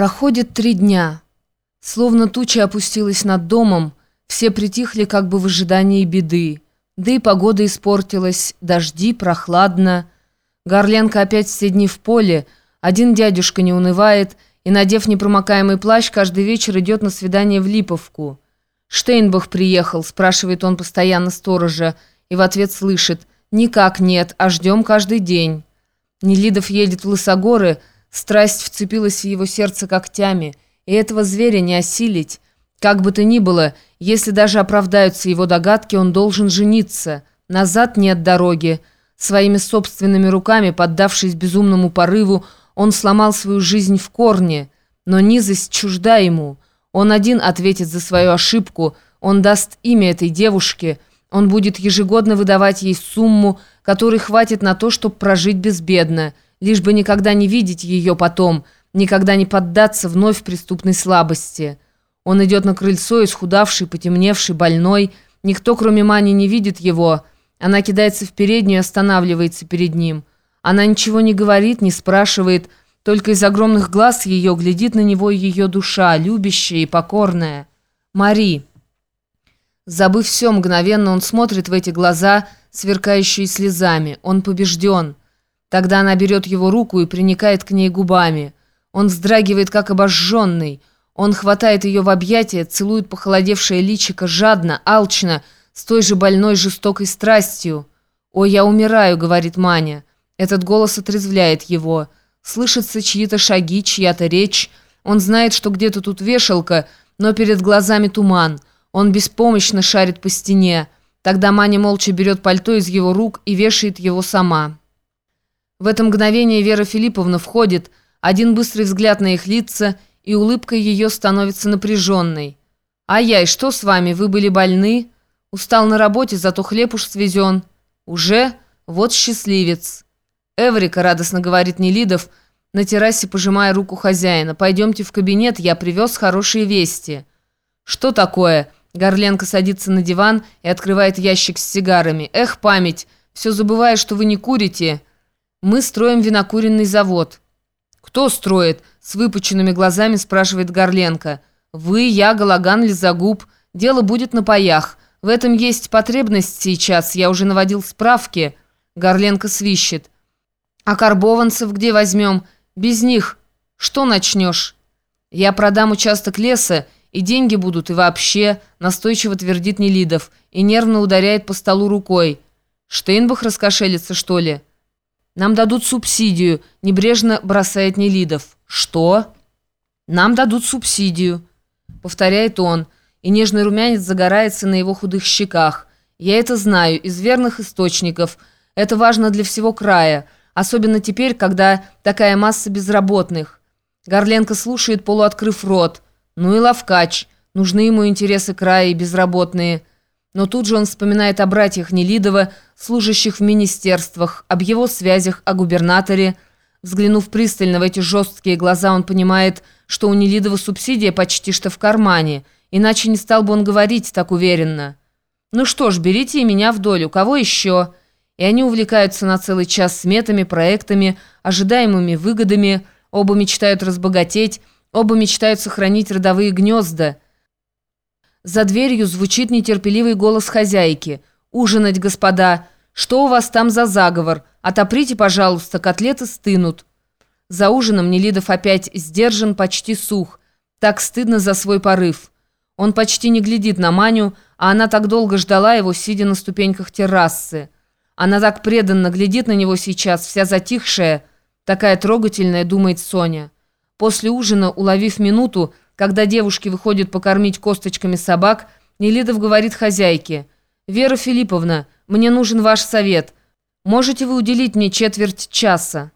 Проходит три дня. Словно туча опустилась над домом, все притихли как бы в ожидании беды. Да и погода испортилась, дожди, прохладно. Горленко опять все дни в поле, один дядюшка не унывает и, надев непромокаемый плащ, каждый вечер идет на свидание в Липовку. «Штейнбах приехал», спрашивает он постоянно сторожа, и в ответ слышит «Никак нет, а ждем каждый день». Нелидов едет в Лысогоры, Страсть вцепилась в его сердце когтями, и этого зверя не осилить. Как бы то ни было, если даже оправдаются его догадки, он должен жениться. Назад нет дороги. Своими собственными руками, поддавшись безумному порыву, он сломал свою жизнь в корне. Но низость чужда ему. Он один ответит за свою ошибку, он даст имя этой девушке, он будет ежегодно выдавать ей сумму, которой хватит на то, чтобы прожить безбедно – лишь бы никогда не видеть ее потом, никогда не поддаться вновь преступной слабости. Он идет на крыльцо, исхудавший, потемневший, больной. Никто, кроме Мани, не видит его. Она кидается в переднюю и останавливается перед ним. Она ничего не говорит, не спрашивает, только из огромных глаз ее глядит на него ее душа, любящая и покорная. Мари. Забыв все, мгновенно он смотрит в эти глаза, сверкающие слезами. Он побежден. Тогда она берет его руку и приникает к ней губами. Он вздрагивает, как обожженный. Он хватает ее в объятия, целует похолодевшее личико жадно, алчно, с той же больной жестокой страстью. «О, я умираю», — говорит Маня. Этот голос отрезвляет его. Слышатся чьи-то шаги, чья-то речь. Он знает, что где-то тут вешалка, но перед глазами туман. Он беспомощно шарит по стене. Тогда Маня молча берет пальто из его рук и вешает его сама. В это мгновение Вера Филипповна входит, один быстрый взгляд на их лица, и улыбка ее становится напряженной. «Ай-яй, что с вами? Вы были больны? Устал на работе, зато хлеб уж свезен. Уже? Вот счастливец!» «Эврика», — радостно говорит Нелидов, на террасе пожимая руку хозяина. «Пойдемте в кабинет, я привез хорошие вести». «Что такое?» Горленко садится на диван и открывает ящик с сигарами. «Эх, память! Все забываю, что вы не курите!» Мы строим винокуренный завод». «Кто строит?» — с выпученными глазами спрашивает Горленко. «Вы, я, Галаган, Лизагуб. Дело будет на паях. В этом есть потребность сейчас. Я уже наводил справки». Горленко свищет. «А карбованцев где возьмем? Без них. Что начнешь?» «Я продам участок леса, и деньги будут, и вообще», настойчиво твердит Нелидов и нервно ударяет по столу рукой. «Штейнбах раскошелится, что ли?» Нам дадут субсидию», — небрежно бросает Нелидов. «Что?» «Нам дадут субсидию», — повторяет он, и нежный румянец загорается на его худых щеках. «Я это знаю, из верных источников. Это важно для всего края, особенно теперь, когда такая масса безработных». Горленко слушает, полуоткрыв рот. «Ну и ловкач. Нужны ему интересы края и безработные». Но тут же он вспоминает о братьях Нелидова, служащих в министерствах, об его связях, о губернаторе. Взглянув пристально в эти жесткие глаза, он понимает, что у Нелидова субсидия почти что в кармане, иначе не стал бы он говорить так уверенно. «Ну что ж, берите и меня в долю, кого еще?» И они увлекаются на целый час сметами, проектами, ожидаемыми выгодами, оба мечтают разбогатеть, оба мечтают сохранить родовые гнезда – за дверью звучит нетерпеливый голос хозяйки. «Ужинать, господа! Что у вас там за заговор? Отоприте, пожалуйста, котлеты стынут». За ужином Нелидов опять сдержан, почти сух. Так стыдно за свой порыв. Он почти не глядит на Маню, а она так долго ждала его, сидя на ступеньках террасы. Она так преданно глядит на него сейчас, вся затихшая, такая трогательная, думает Соня. После ужина, уловив минуту, когда девушки выходят покормить косточками собак, Нелидов говорит хозяйке, «Вера Филипповна, мне нужен ваш совет. Можете вы уделить мне четверть часа?»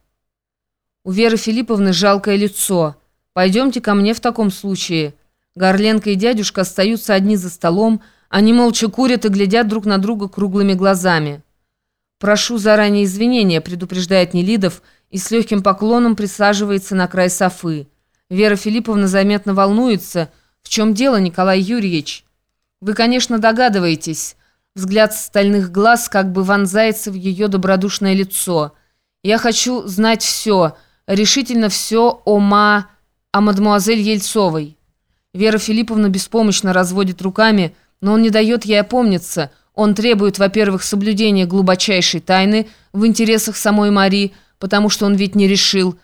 У Веры Филипповны жалкое лицо. «Пойдемте ко мне в таком случае». Горленко и дядюшка остаются одни за столом, они молча курят и глядят друг на друга круглыми глазами. «Прошу заранее извинения», — предупреждает Нелидов и с легким поклоном присаживается на край софы. Вера Филипповна заметно волнуется. В чем дело, Николай Юрьевич? Вы, конечно, догадываетесь. Взгляд стальных глаз как бы вонзается в ее добродушное лицо. Я хочу знать все, решительно все о ма... о мадемуазель Ельцовой. Вера Филипповна беспомощно разводит руками, но он не дает ей опомниться. Он требует, во-первых, соблюдения глубочайшей тайны в интересах самой Мари, потому что он ведь не решил,